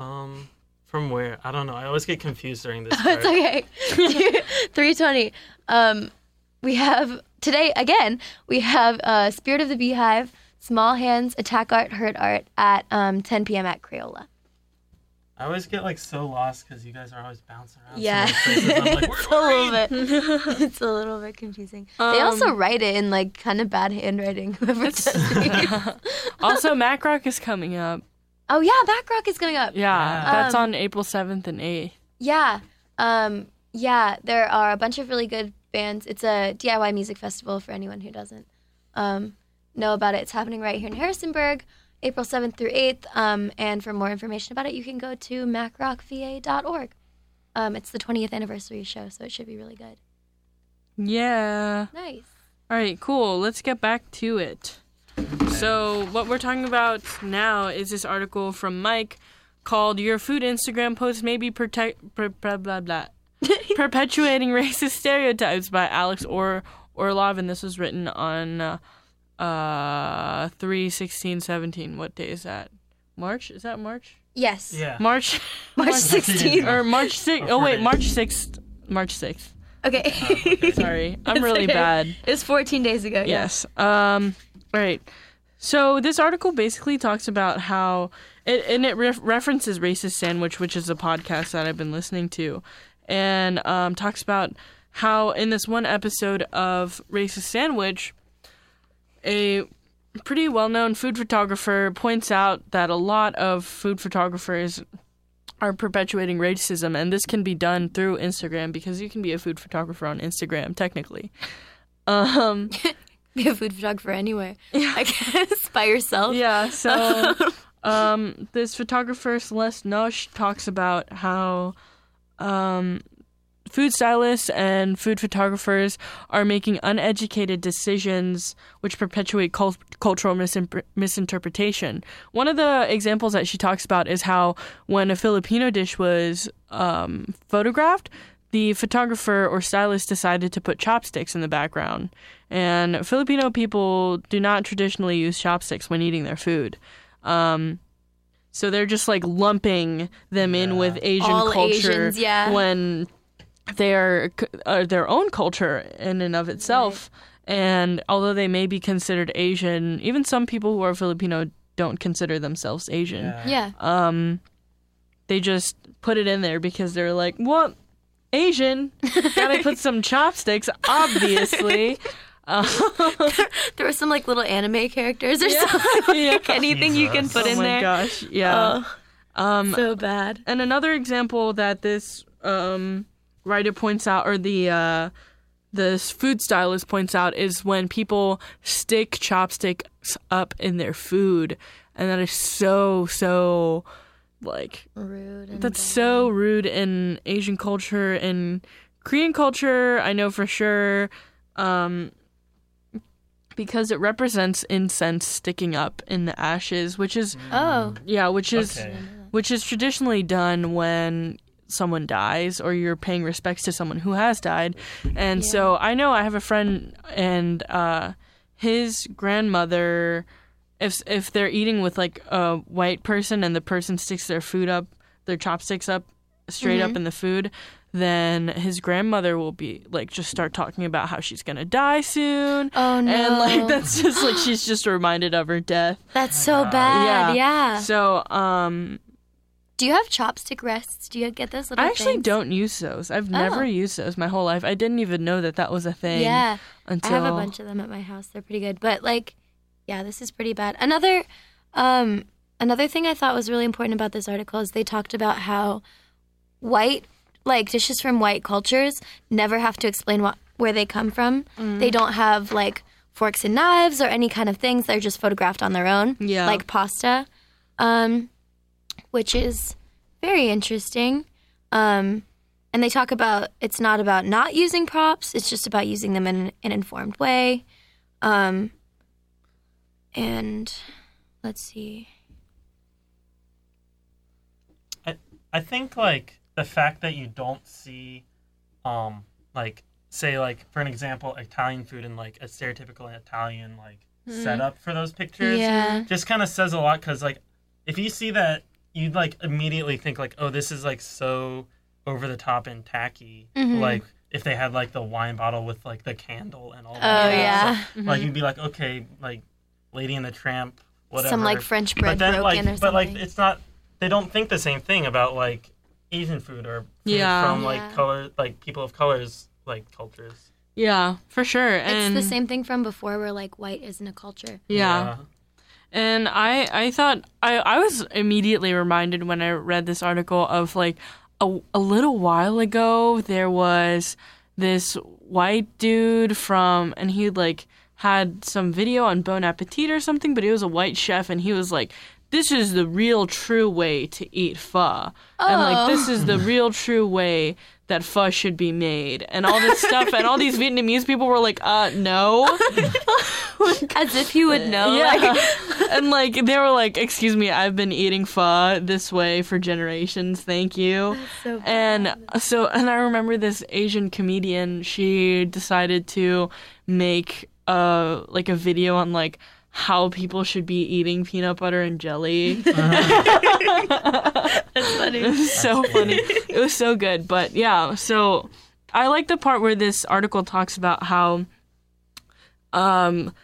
Um, from where? I don't know. I always get confused during this. it's okay. 320. Um, we have today again. We have uh, Spirit of the Beehive, Small Hands, Attack Art, Hurt Art at um, 10 p.m. at Crayola. I always get like so lost because you guys are always bouncing around. Yeah. many places. I'm like, where it's do a I little bit. It's a little bit confusing. they also write it in like kind of bad handwriting. Whoever does it. also, Macrock is coming up. oh yeah, Macrock is coming up. Yeah, Yeah. that's Um, on April 7th and 8th. Yeah. Um, yeah, there are a bunch of really good bands. It's a DIY music festival for anyone who doesn't um, know about it. It's happening right here in Harrisonburg, April 7th through 8th. Um, and for more information about it, you can go to macrockva.org. Um, it's the 20th anniversary show, so it should be really good. Yeah. Nice. All right, cool. Let's get back to it. So, what we're talking about now is this article from Mic called Your Food Instagram Post May Be Protect, blah, blah, blah, blah. Perpetuating Racist Stereotypes by Alex or- Orlov, and this was written on uh, uh, 3 16 17. What day is that? March? Is that March? Yes. Yeah. March? March That's two days 16th. or March 6th? oh wait. March 6th. March 6th. Okay. Sorry. I'm really okay. bad. it's 14 days ago. yeah. Yes. Um. Right. So this article basically talks about how it and it ref- references racist sandwich, which is a podcast that I've been listening to, and um, talks about how in this one episode of racist sandwich, a pretty well-known food photographer points out that a lot of food photographers are perpetuating racism and this can be done through Instagram because you can be a food photographer on Instagram technically. Um Be a food photographer anywhere. I guess by yourself. Yeah, so um, this photographer Celeste Nosh talks about how um, food stylists and food photographers are making uneducated decisions which perpetuate cul- cultural misimp- misinterpretation. One of the examples that she talks about is how when a Filipino dish was um, photographed, the photographer or stylist decided to put chopsticks in the background. And Filipino people do not traditionally use chopsticks when eating their food. Um, so they're just like lumping them in with Asian All culture Asians, yeah. when they are, are their own culture in and of itself. And although they may be considered Asian, even some people who are Filipino don't consider themselves Asian Yeah. Yeah. um they just put it in there because they're like what asian gotta put some chopsticks obviously There were some like little anime characters or something. yeah. Anything you can Jesus. put oh in my there. gosh yeah um So bad. and another example that this um writer points out or the uh this food stylist points out is when people stick chopsticks up in their food and that is so so like Rude. And That's so rude in Asian culture and Korean culture. I know for sure, um, because it represents incense sticking up in the ashes, which is Oh. yeah, which is Okay. which is traditionally done when someone dies or you're paying respects to someone who has died. And so I know I have a friend and uh, his grandmother if if they're eating with like a white person and the person sticks their food up, their chopsticks up straight up in the food, then his grandmother will be like just start talking about how she's gonna die soon. Oh no. And like that's just like she's just reminded of her death. That's so bad. Yeah. Yeah. So um Do you have chopstick rests? Do you get those little I actually things? don't use those. I've never Oh. used those my whole life. I didn't even know that that was a thing. Yeah. Until I have a bunch of them at my house. They're pretty good. But like, yeah, this is pretty bad. Another, um, another thing I thought was really important about this article is they talked about how white, like dishes from white cultures, never have to explain what where they come from. Mm. They don't have like forks and knives or any kind of things. They're just photographed on their own. Yeah. Like pasta, um, which is very interesting. Um, and they talk about it's not about not using props, it's just about using them in an informed way. Um, and let's see. I I think like the fact that you don't see, um, like say like for an example, Italian food and like a stereotypical Italian like setup for those pictures, Yeah. just kind of says a lot. Because like if you see that, you'd like immediately think like, oh, this is like so over the top and tacky. Mhm. Like if they had like the wine bottle with like the candle and all Oh that. yeah. stuff. Like you'd be like, okay, like Lady and the Tramp, whatever. Some like French bread but then broken like, or something. but like it's not. They don't think the same thing about like Asian food or food Yeah. from like Yeah. color, like people of colors, like cultures. Yeah, for sure. it's the same thing from before, where like white isn't a culture. yeah. And I I thought I I was immediately reminded when I read this article of like a, a little while ago there was this white dude from and he like had some video on Bon Appetit or something, but he was a white chef and he was like this is the real true way to eat pho. And like this is the oh. real true way that pho should be made and all this stuff and all these Vietnamese people were like, uh no. As if you would know. Yeah. Like, and like they were like, "Excuse me, I've been eating pho this way for generations. Thank you." so And so, and I remember this Asian comedian. She decided to make uh like a video on like how people should be eating peanut butter and jelly. that's funny. It was so funny. It was so good. But yeah, so I like the part where this article talks about how um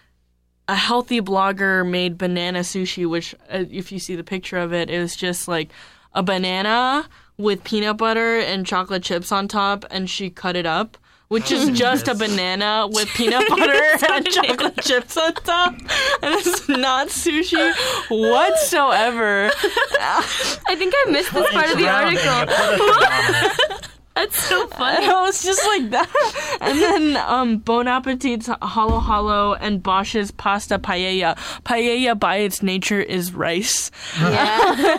a healthy blogger made banana sushi, which uh, if you see the picture of it, is just like a banana with peanut butter and chocolate chips on top, and she cut it up. Which is just a banana with peanut butter and chocolate chips on top. And it's not sushi whatsoever. I think I missed this part of the article. put a thing on it. That's so funny. I was just like that. And then um, Bon Appetit's Hollow Hollow and Bosch's Pasta Paella. Paella, by its nature, is rice. Yeah.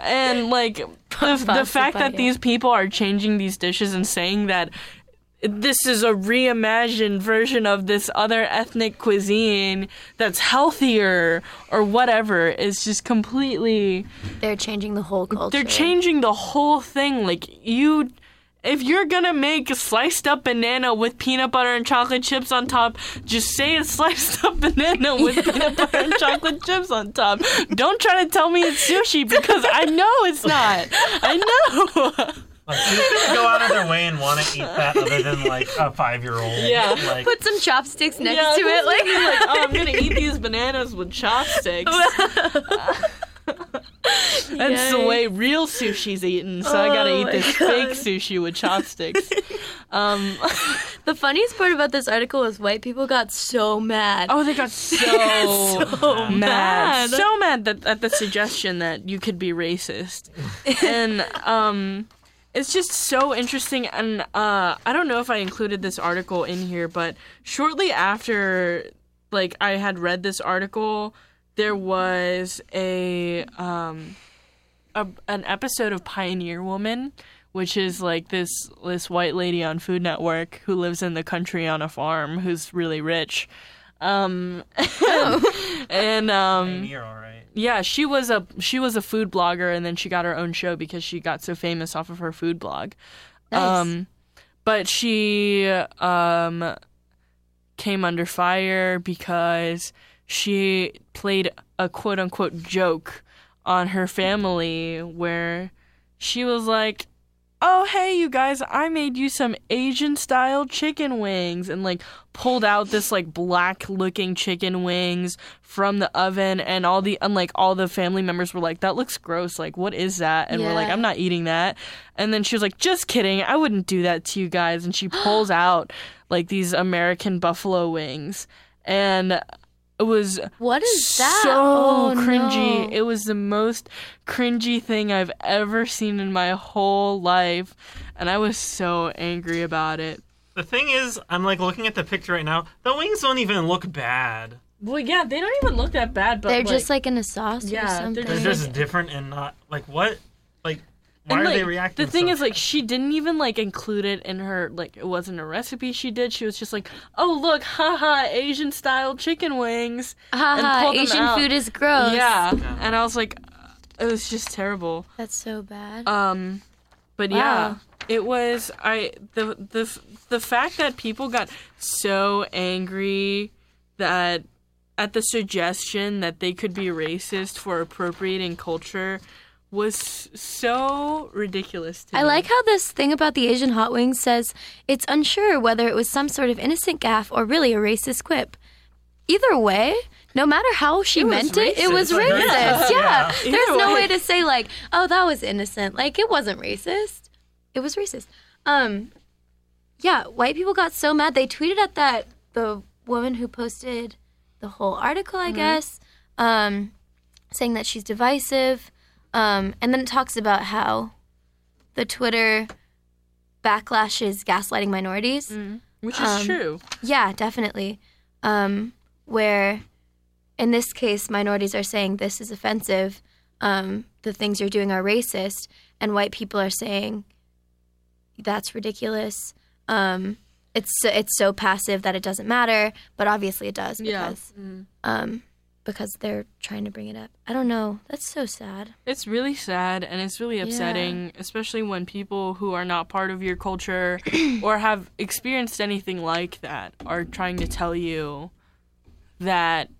And like the, the Pasta fact that these people are changing these dishes and saying that this is a reimagined version of this other ethnic cuisine that's healthier or whatever is just completely They're changing the whole culture. they're changing the whole thing. Like you, if you're gonna make a sliced up banana with peanut butter and chocolate chips on top, just say it's sliced up banana with peanut butter and chocolate chips on top. Don't try to tell me it's sushi because I know it's not. I know. Like, who's gonna go out of their way and want to eat that other than like a five-year-old? Yeah. Like, Put some chopsticks next Yeah, to it. Like, like, oh, I'm gonna eat these bananas with chopsticks. That's the way real sushi's eaten, so I gotta Oh eat this God. fake sushi with chopsticks. um, the funniest part about this article was white people got so mad. oh, they got so, So mad, mad. so mad that at the suggestion that you could be racist, and um, it's just so interesting. And uh, I don't know if I included this article in here, but shortly after, like, I had read this article, there was a um, a, an episode of Pioneer Woman, which is like this this white lady on Food Network who lives in the country on a farm who's really rich. Um, and um, you're all right. Yeah, she was a she was a food blogger, and then she got her own show because she got so famous off of her food blog. Nice. Um, but she um came under fire because she played a quote unquote joke on her family where she was like, "Oh, hey you guys, I made you some Asian style chicken wings." And like pulled out this like black looking chicken wings from the oven and all the and like all the family members were like, "That looks gross. Like what is that?" And we're like, "I'm not eating that." And then she was like, "Just kidding. I wouldn't do that to you guys." And she pulls out like these American buffalo wings and it was what is that? so Oh, cringy. no. It was the most cringy thing I've ever seen in my whole life, and I was so angry about it. The thing is, I'm like looking at the picture right now. The wings don't even look bad. Well, yeah, they don't even look that bad, but They're just like in a sauce Yeah, or they're something. They're Like- just different and not like what, like Why and, are like, they reacting? The thing so is, like, she didn't even like include it in her like it wasn't a recipe she did. She was just like, "Oh look, haha, Asian style chicken wings." Haha, pulled Asian out. food is gross. Yeah, and I was like, it was just terrible. That's so bad. Um, but Wow. yeah, it was I the the the fact that people got so angry that at the suggestion that they could be racist for appropriating culture was so ridiculous to I me. like how this thing about the Asian hot wings says it's unsure whether it was some sort of innocent gaffe or really a racist quip. Either way, no matter how she It meant it, it was racist. yeah. Yeah. Either There's no way. way to say like, "Oh, that was innocent." Like it wasn't racist. It was racist. Um yeah, white people got so mad they tweeted at that the woman who posted the whole article, I guess, um saying that she's divisive. Um and then it talks about how the Twitter backlash is gaslighting minorities. which is um, true. Yeah, definitely. Um, where in this case, minorities are saying this is offensive, um, the things you're doing are racist, and white people are saying that's ridiculous. Um, it's so, it's so passive that it doesn't matter, but obviously it does Yeah. because um, because they're trying to bring it up. I don't know. That's so sad. It's really sad and it's really upsetting, especially when people who are not part of your culture or have experienced anything like that are trying to tell you that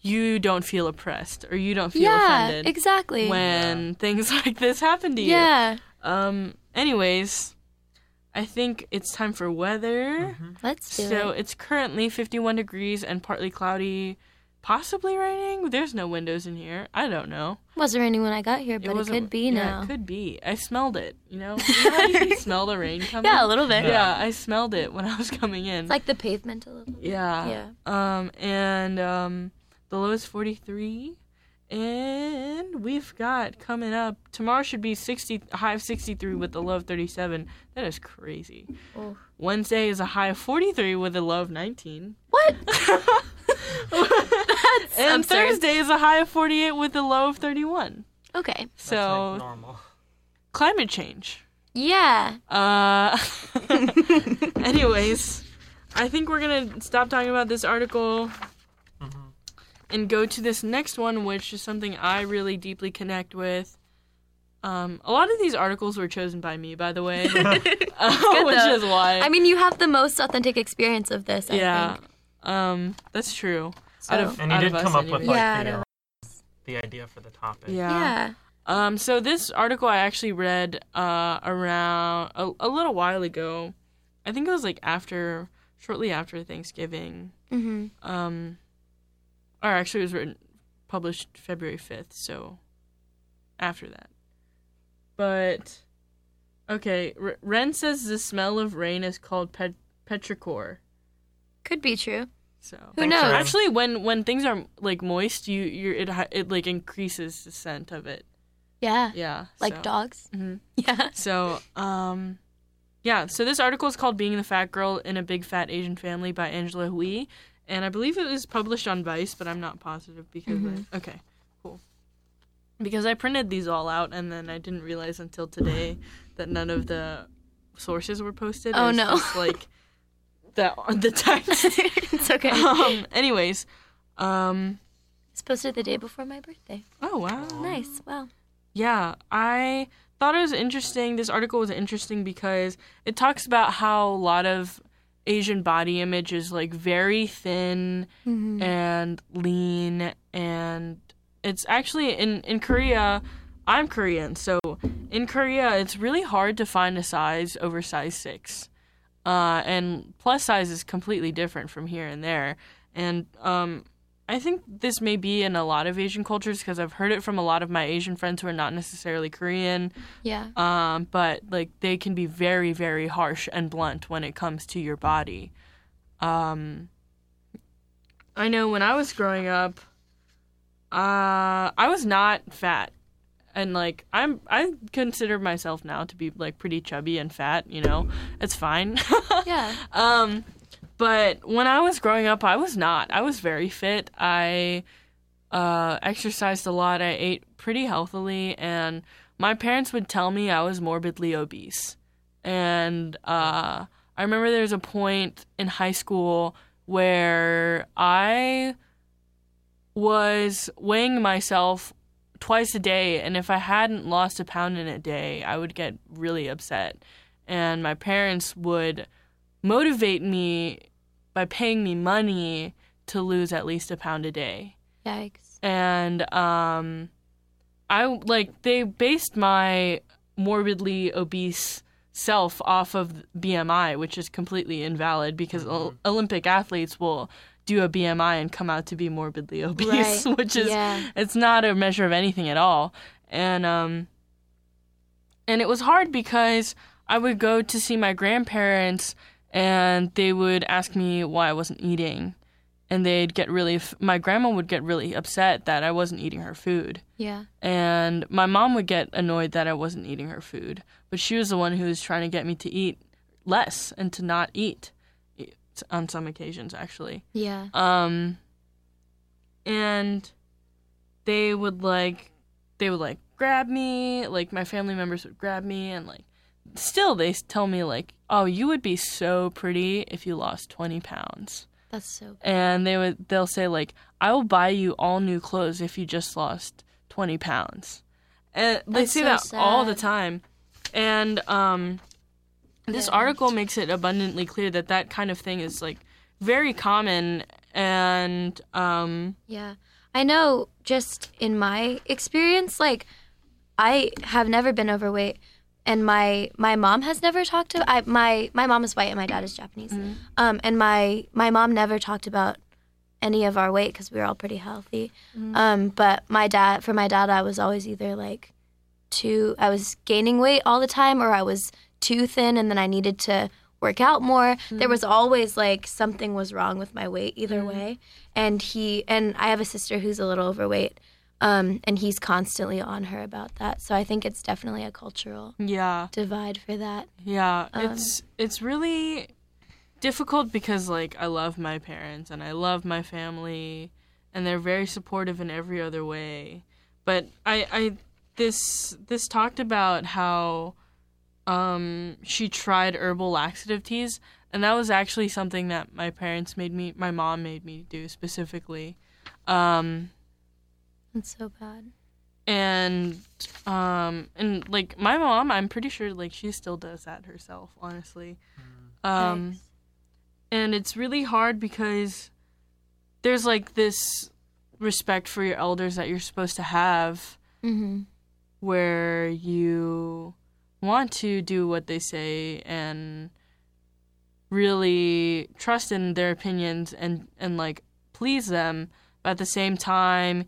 you don't feel oppressed or you don't feel yeah, offended exactly. when things like this happen to you. yeah, Um anyways, I think it's time for weather. let's do So it. it's currently 51 degrees and partly cloudy, possibly raining. There's no windows in here. I don't know. Wasn't raining when I got here, but it, wasn't- could be yeah, now. It could be. I smelled it. You know, you, know you smell the rain coming. Yeah, a little bit. Yeah, I smelled it when I was coming in. It's like the pavement a little. yeah. Yeah. Um, and um, the low is 43. And we've got coming up tomorrow should be 60 high of 63 with a low of 37. That is crazy. Oh. Wednesday is a high of 43 with a low of 19. What? And absurd. Thursday is a high of 48 with a low of 31. Okay. That's So like normal. climate change. Yeah. Uh, anyways, I think we're gonna stop talking about this article and go to this next one, which is something I really deeply connect with. Um, a lot of these articles were chosen by me, by the way, uh, which though. is why. I mean, you have the most authentic experience of this. I yeah, Think. Um, that's true. So, Out of- And you out did of come us up with like Yeah, the, uh, the idea for the topic. yeah. Um, so this article I actually read uh, around a, a little while ago. I think it was like after, shortly after Thanksgiving. hmm Um, or actually, it was written, published February fifth. So after that. But okay, R- Ren says the smell of rain is called pet- petrichor. Could be true. So Who knows? Actually, when when things are like moist, you you it it like increases the scent of it. Yeah. Yeah, Like so. dogs. Mhm. Yeah. So, um, yeah. So this article is called "Being the Fat Girl in a Big Fat Asian Family" by Angela Hui, and I believe it was published on Vice, but I'm not positive because I, okay, cool. Because I printed these all out, and then I didn't realize until today that none of the sources were posted. Oh, was no. just, like the the text. it's okay. um. Anyways, um. It's posted the day before my birthday. Oh wow. Nice. Wow. Yeah, I thought it was interesting. This article was interesting because it talks about how a lot of Asian body image is like very thin and lean and it's actually in in Korea I'm Korean, so in Korea it's really hard to find a size over size 6. Uh and plus size is completely different from here and there. And um I think this may be in a lot of Asian cultures because I've heard it from a lot of my Asian friends who are not necessarily Korean. Yeah. Um, but like they can be very, very harsh and blunt when it comes to your body. Um, I know when I was growing up, uh, I was not fat, and like I'm, I consider myself now to be like pretty chubby and fat. You know, it's fine. Yeah. Um, but when I was growing up, I was not. I was very fit. I uh, exercised a lot. I ate pretty healthily, and my parents would tell me I was morbidly obese. And uh, I remember there was a point in high school where I was weighing myself twice a day, and if I hadn't lost a pound in a day, I would get really upset. And my parents would motivate me by paying me money to lose at least a pound a day. Yikes. And um I like they based my morbidly obese self off of BMI, which is completely invalid because Ol- Olympic athletes will do a BMI and come out to be morbidly obese, Right. which is Yeah. it's not a measure of anything at all. And um and it was hard because I would go to see my grandparents and they would ask me why I wasn't eating. And they'd get really my grandma would get really upset that I wasn't eating her food. Yeah. And my mom would get annoyed that I wasn't eating her food, but she was the one who was trying to get me to eat less and to not eat on some occasions actually. Yeah. Um and they would like they would like grab me, like my family members would grab me and like still they tell me like, "Oh, you would be so pretty if you lost 20 pounds." That's so. and they would they'll say like i will buy you all new clothes if you just lost 20 pounds and they That's say so that all the time and um this article makes it abundantly clear that that kind of thing is like very common and um Yeah. I know just in my experience, like I have never been overweight and my my mom has never talked to I my my mom is white and my dad is Japanese. Um and my my mom never talked about any of our weight cuz we were all pretty healthy. Um but my dad for my dad I was always either like too I was gaining weight all the time or I was too thin and then I needed to work out more. There was always like something was wrong with my weight either way. And he and I have a sister who's a little overweight. Um, and he's constantly on her about that. So I think it's definitely a cultural yeah divide for that. Yeah, Um, it's it's really difficult because like I love my parents and I love my family and they're very supportive in every other way. But I I this this talked about how um she tried herbal laxative teas and that was actually something that my parents made me my mom made me do specifically. Um That's so bad. and um and like my mom i'm pretty sure like she still does that herself honestly um Yikes. and it's really hard because there's like this respect for your elders that you're supposed to have Mhm. where you want to do what they say and really trust in their opinions and and like please them but at the same time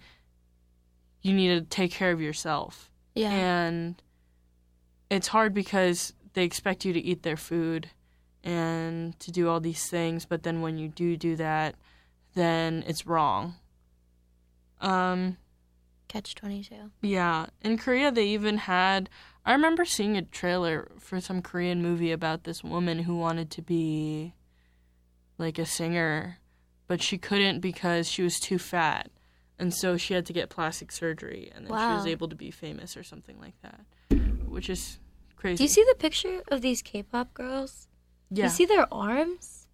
you need to take care of yourself Yeah. and it's hard because they expect you to eat their food and to do all these things but then when you do do that then it's wrong um Catch 22. yeah in korea they even had i remember seeing a trailer for some korean movie about this woman who wanted to be like a singer but she couldn't because she was too fat and so she had to get plastic surgery and then she was able to be famous or something like that which is crazy Do you see the picture of these K-pop girls? Yeah. Do you see their arms?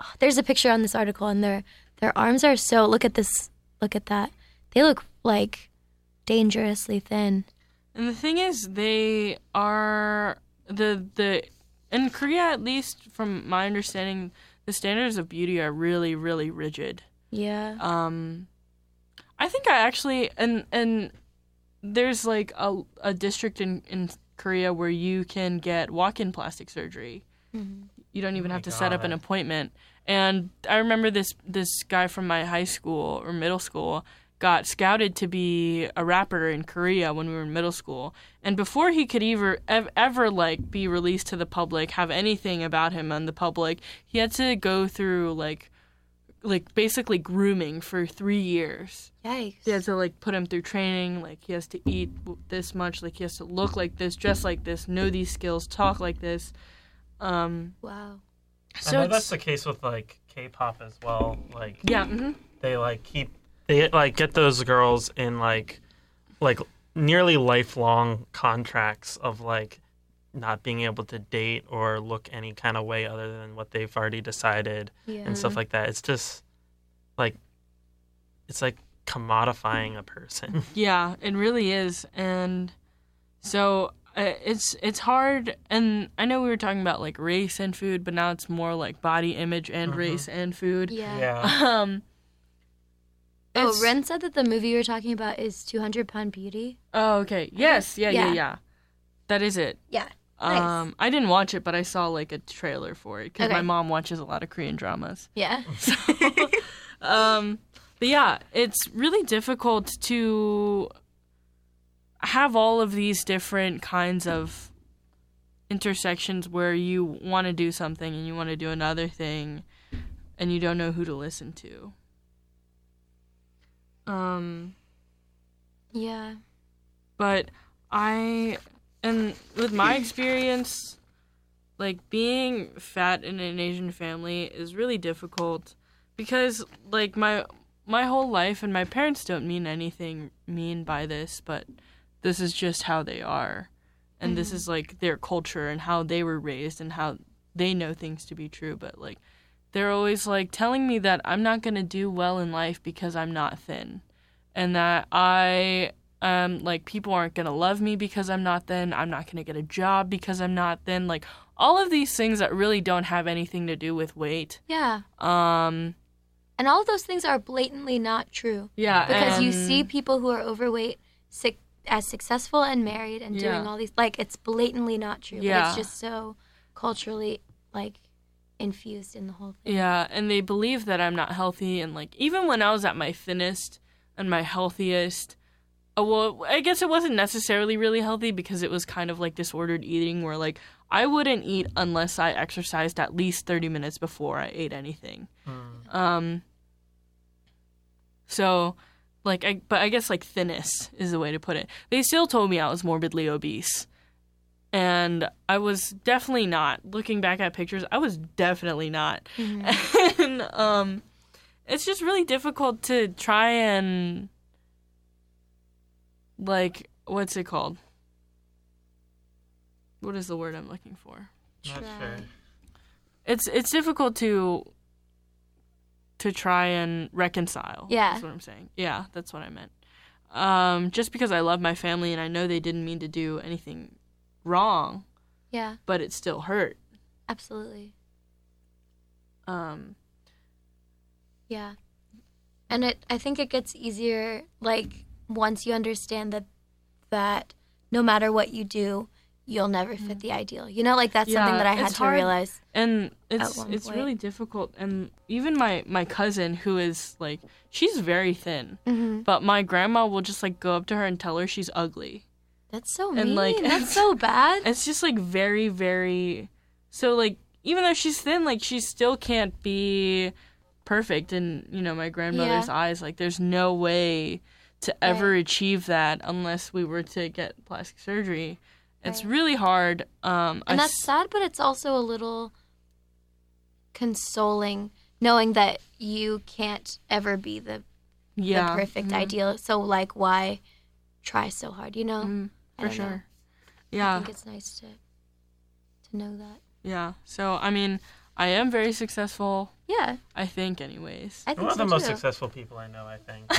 Oh, there's a picture on this article, and their their arms are so. Look at this. Look at that. They look like dangerously thin. And the thing is, they are the the in Korea at least, from my understanding, the standards of beauty are really really rigid. Yeah. Um, I think I actually and and there's like a a district in in Korea where you can get walk-in plastic surgery. You don't even my have to set up an appointment. And I remember this this guy from my high school or middle school got scouted to be a rapper in Korea when we were in middle school. And before he could ever ev- ever like be released to the public, have anything about him on the public, he had to go through like like basically grooming for 3 years. Yikes. They had to like put him through training. Like he has to eat this much. Like he has to look like this, dress like this, know these skills, talk like this. Um, Wow. I so know that's the case with like K-pop as well. Like yeah, hmm they like keep they like get those girls in like like nearly lifelong contracts of like not being able to date or look any kind of way other than what they've already decided Yeah. and stuff like that. It's just like it's like commodifying a person. Yeah, it really is, and so uh, it's it's hard. And I know we were talking about like race and food, but now it's more like body image and Mhm. race and food. Yeah. yeah. Um. Oh, Ren said that the movie you were talking about is 200 Pound Beauty. Oh, okay. Yes. Yeah. Yeah. Yeah. Yeah. That is it. Yeah. Nice. Um, I didn't watch it, but I saw like a trailer for it because Okay. my mom watches a lot of Korean dramas. Yeah. um, but yeah, it's really difficult to have all of these different kinds of intersections where you want to do something and you want to do another thing and you don't know who to listen to. Um, Yeah. but I and with my experience like being fat in an Asian family is really difficult because like my my whole life and my parents don't mean anything mean by this but this is just how they are and this is like their culture and how they were raised and how they know things to be true but like they're always like telling me that I'm not going to do well in life because I'm not thin and that I um like people aren't going to love me because I'm not thin I'm not going to get a job because I'm not thin like all of these things that really don't have anything to do with weight Yeah. um And all of those things are blatantly not true. yeah Because you see people who are overweight sick, as successful and married and doing Yeah. all these like it's blatantly not true. But Yeah. it's just so culturally like infused in the whole thing. Yeah, and they believe that I'm not healthy, and like even when I was at my thinnest and my healthiest, uh, well, I guess it wasn't necessarily really healthy because it was kind of like disordered eating, where like I wouldn't eat unless I exercised at least thirty minutes before I ate anything. Um. So, like, I but I guess like thinnest is the way to put it. They still told me I was morbidly obese. And I was definitely not. Looking back at pictures, I was definitely not. And um it's just really difficult to try and like what's it called? What is the word I'm looking for? Not Try. sure. It's it's difficult to to try and reconcile. Yeah. That's what I'm saying. Yeah, that's what I meant. Um, just because I love my family and I know they didn't mean to do anything wrong, Yeah, but it still hurt. absolutely. Um, Yeah. And it I think it gets easier like once you understand that that no matter what you do, you'll never fit the ideal. You know, like that's something Mm. That I had to hard. realize. and it's it's point. really difficult and even my my cousin who is like she's very thin hmm but my grandma will just like go up to her and tell her she's ugly That's so And, mean. like, that's so bad. it's just like very very so like even though she's thin like she still can't be perfect in you know my grandmother's Yeah. eyes like there's no way to ever achieve that unless we were to get plastic surgery it's Right. really hard um I And that's s- sad, but it's also a little consoling knowing that you can't ever be the, yeah the perfect mhm, ideal. So like why try so hard, you know? mhm, I for don't know. sure. I think it's nice to to know that. yeah. So i mean i am very successful. Yeah, i think anyways. I think One think of so the most successful people I know, I think.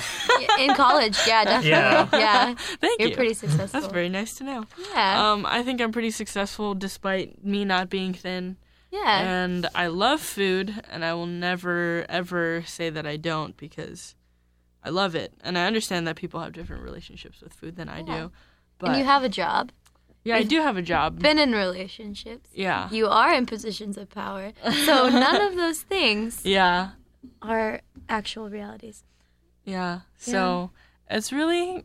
In college, yeah, definitely. Yeah, thank you're you. are pretty successful. that's very nice to know. Yeah, um i think i'm pretty successful despite me not being thin. Yeah, and I love food, and I will never ever say that I don't because I love it, and I understand that people have different relationships with food than I Yeah. do. But and you have a job, yeah, I do have a job. been in relationships. yeah, You are in positions of power. So none of those things yeah, are actual realities. yeah. So it's really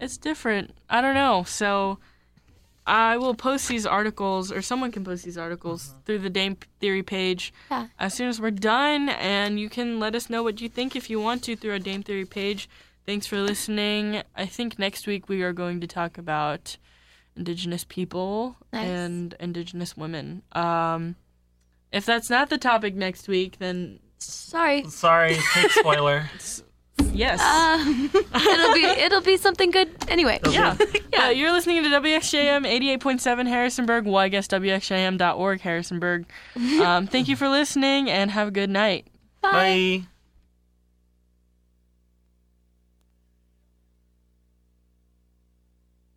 it's different. I don't know. So I will post these articles, or someone can post these articles uh-huh. through the Dame Theory page Yeah. as soon as we're done, and you can let us know what you think if you want to through our Dame Theory page. Thanks for listening. I think next week we are going to talk about Indigenous people Nice. and Indigenous women. Um, if that's not the topic next week, then Sorry. Sorry, quick spoiler. Yes. Um, it'll be it'll be something good anyway. yeah. yeah. You're listening to WXJM 88.7 Harrisonburg. Well, I guess WXJM.org Harrisonburg. Um, thank you for listening and have a good night. Bye.